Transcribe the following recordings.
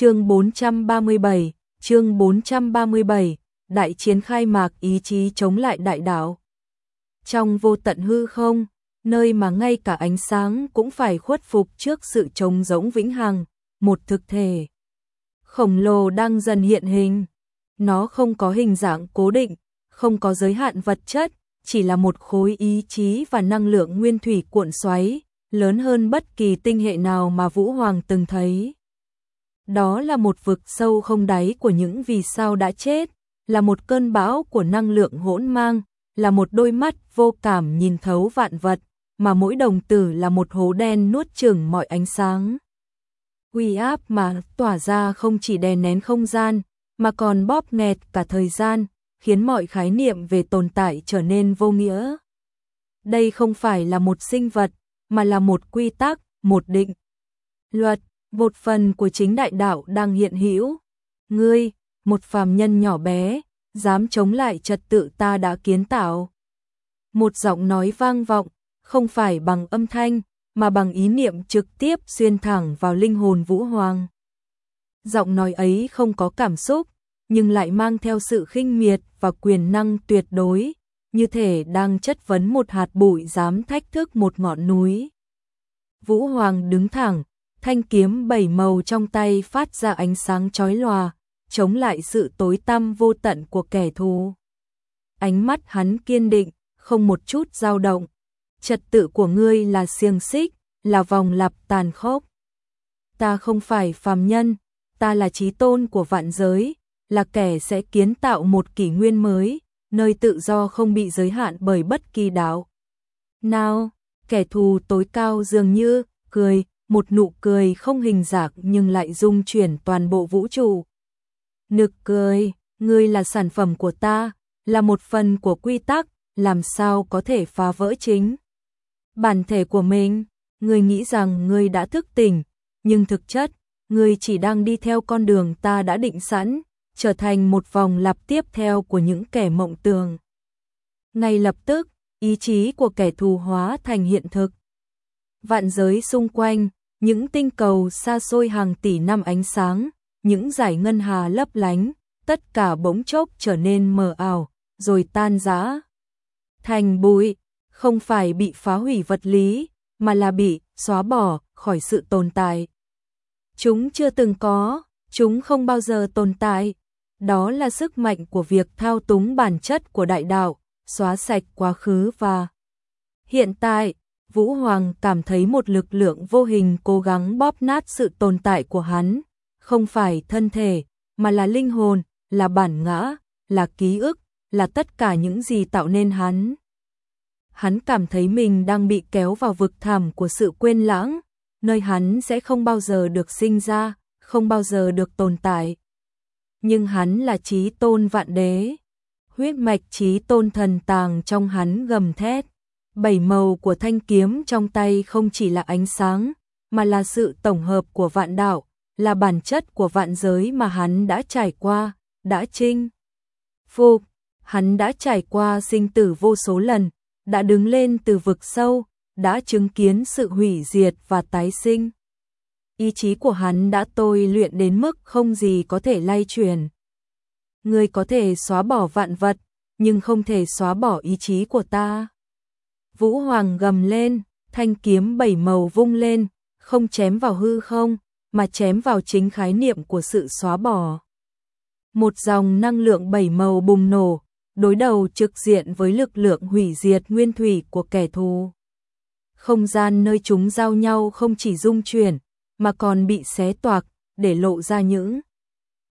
Chương 437, chương 437, đại chiến khai mạc ý chí chống lại đại đạo. Trong vô tận hư không, nơi mà ngay cả ánh sáng cũng phải khuất phục trước sự trống rỗng vĩnh hằng, một thực thể khổng lồ đang dần hiện hình. Nó không có hình dạng cố định, không có giới hạn vật chất, chỉ là một khối ý chí và năng lượng nguyên thủy cuộn xoáy, lớn hơn bất kỳ tinh hệ nào mà Vũ Hoàng từng thấy. Đó là một vực sâu không đáy của những vì sao đã chết, là một cơn bão của năng lượng hỗn mang, là một đôi mắt vô cảm nhìn thấu vạn vật, mà mỗi đồng tử là một hố đen nuốt chửng mọi ánh sáng. Uy áp mà tỏa ra không chỉ đè nén không gian, mà còn bóp nghẹt cả thời gian, khiến mọi khái niệm về tồn tại trở nên vô nghĩa. Đây không phải là một sinh vật, mà là một quy tắc, một định. Luật, một phần của chính đại đạo đang hiện hữu. Ngươi, một phàm nhân nhỏ bé, dám chống lại trật tự ta đã kiến tạo. Một giọng nói vang vọng, không phải bằng âm thanh, mà bằng ý niệm trực tiếp xuyên thẳng vào linh hồn Vũ Hoàng. Giọng nói ấy không có cảm xúc, nhưng lại mang theo sự khinh miệt và quyền năng tuyệt đối, như thể đang chất vấn một hạt bụi dám thách thức một ngọn núi. Vũ Hoàng đứng thẳng, thanh kiếm bảy màu trong tay phát ra ánh sáng chói lòa, chống lại sự tối tăm vô tận của kẻ thù. Ánh mắt hắn kiên định, không một chút dao động. Trật tự của ngươi là xiềng xích, là vòng lặp tàn khốc. Ta không phải phàm nhân, ta là trí tôn của vạn giới, là kẻ sẽ kiến tạo một kỷ nguyên mới, nơi tự do không bị giới hạn bởi bất kỳ đạo. Nào, kẻ thù tối cao dường như, cười, một nụ cười không hình dạng nhưng lại dung chuyển toàn bộ vũ trụ. Nực cười, ngươi là sản phẩm của ta, là một phần của quy tắc, làm sao có thể phá vỡ chính. Bản thể của mình, ngươi nghĩ rằng ngươi đã thức tỉnh, nhưng thực chất, ngươi chỉ đang đi theo con đường ta đã định sẵn, trở thành một vòng lặp tiếp theo của những kẻ mộng tường. Ngay lập tức, ý chí của kẻ thù hóa thành hiện thực. Vạn giới xung quanh, những tinh cầu xa xôi hàng tỷ năm ánh sáng, những giải ngân hà lấp lánh, tất cả bỗng chốc trở nên mờ ảo, rồi tan rã. Thành bụi, không phải bị phá hủy vật lý, mà là bị xóa bỏ khỏi sự tồn tại. Chúng chưa từng có, chúng không bao giờ tồn tại. Đó là sức mạnh của việc thao túng bản chất của đại đạo, xóa sạch quá khứ và hiện tại. Vũ Hoàng cảm thấy một lực lượng vô hình cố gắng bóp nát sự tồn tại của hắn, không phải thân thể, mà là linh hồn, là bản ngã, là ký ức, là tất cả những gì tạo nên hắn. Hắn cảm thấy mình đang bị kéo vào vực thẳm của sự quên lãng, nơi hắn sẽ không bao giờ được sinh ra, không bao giờ được tồn tại. Nhưng hắn là trí tôn vạn đế, huyết mạch trí tôn thần tàng trong hắn gầm thét. Bảy màu của thanh kiếm trong tay không chỉ là ánh sáng, mà là sự tổng hợp của vạn đạo, là bản chất của vạn giới mà hắn đã trải qua, đã chinh. Phục, hắn đã trải qua sinh tử vô số lần, đã đứng lên từ vực sâu, đã chứng kiến sự hủy diệt và tái sinh. Ý chí của hắn đã tôi luyện đến mức không gì có thể lay chuyển. Người có thể xóa bỏ vạn vật, nhưng không thể xóa bỏ ý chí của ta. Vũ Hoàng gầm lên, thanh kiếm bảy màu vung lên, không chém vào hư không, mà chém vào chính khái niệm của sự xóa bỏ. Một dòng năng lượng bảy màu bùng nổ, đối đầu trực diện với lực lượng hủy diệt nguyên thủy của kẻ thù. Không gian nơi chúng giao nhau không chỉ rung chuyển, mà còn bị xé toạc, để lộ ra những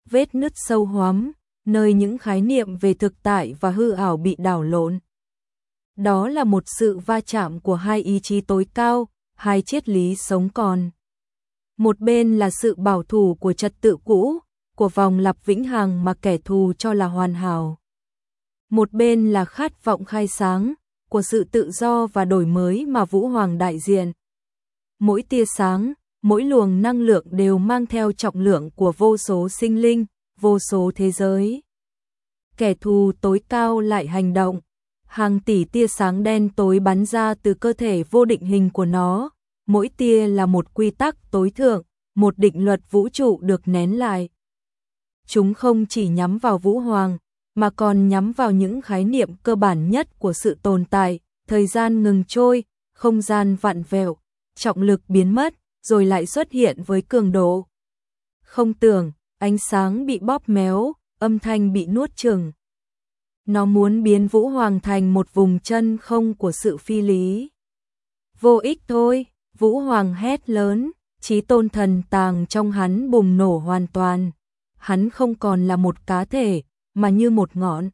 vết nứt sâu hoắm, nơi những khái niệm về thực tại và hư ảo bị đảo lộn. Đó là một sự va chạm của hai ý chí tối cao, hai triết lý sống còn. Một bên là sự bảo thủ của trật tự cũ, của vòng lặp vĩnh hằng mà kẻ thù cho là hoàn hảo. Một bên là khát vọng khai sáng, của sự tự do và đổi mới mà Vũ Hoàng đại diện. Mỗi tia sáng, mỗi luồng năng lượng đều mang theo trọng lượng của vô số sinh linh, vô số thế giới. Kẻ thù tối cao lại hành động, hàng tỷ tia sáng đen tối bắn ra từ cơ thể vô định hình của nó, mỗi tia là một quy tắc tối thượng, một định luật vũ trụ được nén lại. Chúng không chỉ nhắm vào Vũ Hoàng, mà còn nhắm vào những khái niệm cơ bản nhất của sự tồn tại, thời gian ngừng trôi, không gian vặn vẹo, trọng lực biến mất, rồi lại xuất hiện với cường độ. Không tưởng, ánh sáng bị bóp méo, âm thanh bị nuốt chừng. Nó muốn biến Vũ Hoàng thành một vùng chân không của sự phi lý. Vô ích thôi, Vũ Hoàng hét lớn, trí tôn thần tàng trong hắn bùng nổ hoàn toàn. Hắn không còn là một cá thể, mà như một ngọn.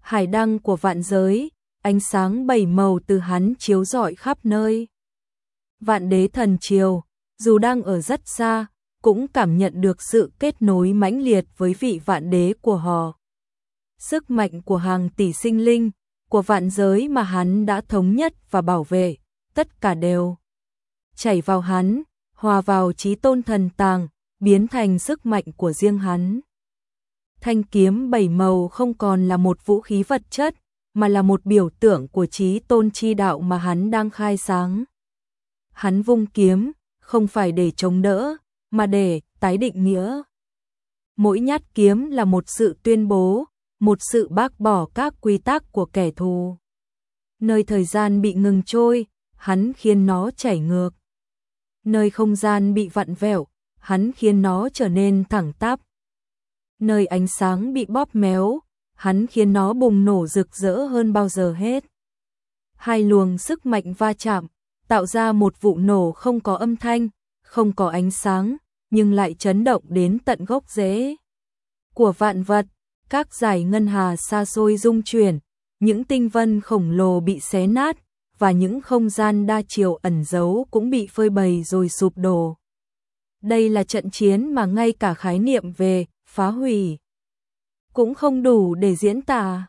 Hải đăng của vạn giới, ánh sáng bảy màu từ hắn chiếu rọi khắp nơi. Vạn đế thần triều, dù đang ở rất xa, cũng cảm nhận được sự kết nối mãnh liệt với vị vạn đế của họ. Sức mạnh của hàng tỷ sinh linh, của vạn giới mà hắn đã thống nhất và bảo vệ, tất cả đều chảy vào hắn, hòa vào trí tôn thần tàng, biến thành sức mạnh của riêng hắn. Thanh kiếm bảy màu không còn là một vũ khí vật chất, mà là một biểu tượng của trí tôn chi đạo mà hắn đang khai sáng. Hắn vung kiếm, không phải để chống đỡ, mà để tái định nghĩa. Mỗi nhát kiếm là một sự tuyên bố, một sự bác bỏ các quy tắc của kẻ thù. Nơi thời gian bị ngừng trôi, hắn khiến nó chảy ngược. Nơi không gian bị vặn vẹo, hắn khiến nó trở nên thẳng tắp. Nơi ánh sáng bị bóp méo, hắn khiến nó bùng nổ rực rỡ hơn bao giờ hết. Hai luồng sức mạnh va chạm, tạo ra một vụ nổ không có âm thanh, không có ánh sáng, nhưng lại chấn động đến tận gốc rễ của vạn vật. Các giải ngân hà xa xôi rung chuyển, những tinh vân khổng lồ bị xé nát, và những không gian đa chiều ẩn giấu cũng bị phơi bày rồi sụp đổ. Đây là trận chiến mà ngay cả khái niệm về phá hủy cũng không đủ để diễn tả.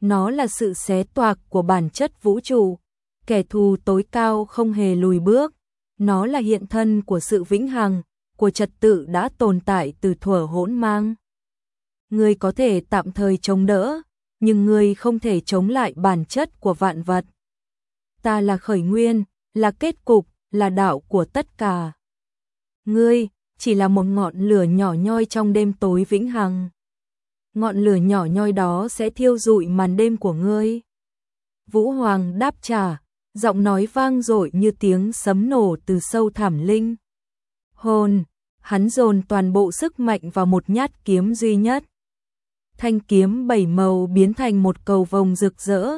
Nó là sự xé toạc của bản chất vũ trụ, kẻ thù tối cao không hề lùi bước. Nó là hiện thân của sự vĩnh hằng, của trật tự đã tồn tại từ thuở hỗn mang. Ngươi có thể tạm thời chống đỡ, nhưng ngươi không thể chống lại bản chất của vạn vật. Ta là khởi nguyên, là kết cục, là đạo của tất cả. Ngươi chỉ là một ngọn lửa nhỏ nhoi trong đêm tối vĩnh hằng. Ngọn lửa nhỏ nhoi đó sẽ thiêu rụi màn đêm của ngươi. Vũ Hoàng đáp trả, giọng nói vang dội như tiếng sấm nổ từ sâu thẳm linh. Hồn, hắn dồn toàn bộ sức mạnh vào một nhát kiếm duy nhất. Thanh kiếm bảy màu biến thành một cầu vồng rực rỡ,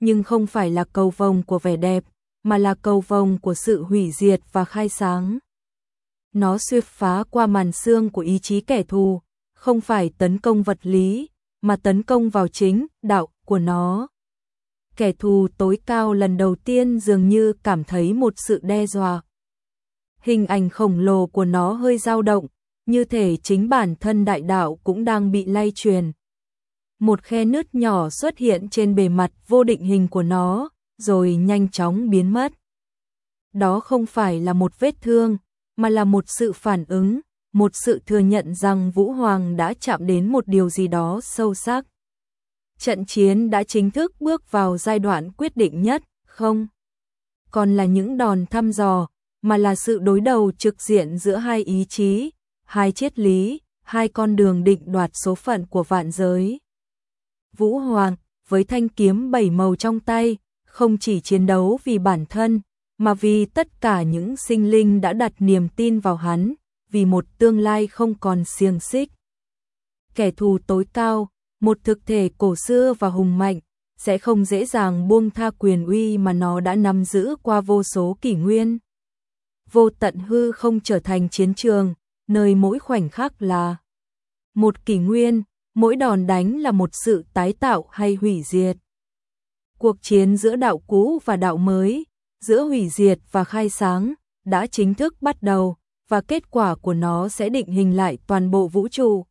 nhưng không phải là cầu vồng của vẻ đẹp, mà là cầu vồng của sự hủy diệt và khai sáng. Nó xuyên phá qua màn xương của ý chí kẻ thù, không phải tấn công vật lý, mà tấn công vào chính đạo của nó. Kẻ thù tối cao lần đầu tiên dường như cảm thấy một sự đe dọa. Hình ảnh khổng lồ của nó hơi dao động, như thể chính bản thân đại đạo cũng đang bị lay truyền. Một khe nứt nhỏ xuất hiện trên bề mặt vô định hình của nó, rồi nhanh chóng biến mất. Đó không phải là một vết thương, mà là một sự phản ứng, một sự thừa nhận rằng Vũ Hoàng đã chạm đến một điều gì đó sâu sắc. Trận chiến đã chính thức bước vào giai đoạn quyết định nhất, không? Còn là những đòn thăm dò, mà là sự đối đầu trực diện giữa hai ý chí, hai triết lý, hai con đường định đoạt số phận của vạn giới. Vũ Hoàng, với thanh kiếm bảy màu trong tay, không chỉ chiến đấu vì bản thân, mà vì tất cả những sinh linh đã đặt niềm tin vào hắn, vì một tương lai không còn xiềng xích. Kẻ thù tối cao, một thực thể cổ xưa và hùng mạnh, sẽ không dễ dàng buông tha quyền uy mà nó đã nắm giữ qua vô số kỷ nguyên. Vô tận hư không trở thành chiến trường, nơi mỗi khoảnh khắc là một kỷ nguyên, mỗi đòn đánh là một sự tái tạo hay hủy diệt. Cuộc chiến giữa đạo cũ và đạo mới, giữa hủy diệt và khai sáng, đã chính thức bắt đầu, và kết quả của nó sẽ định hình lại toàn bộ vũ trụ.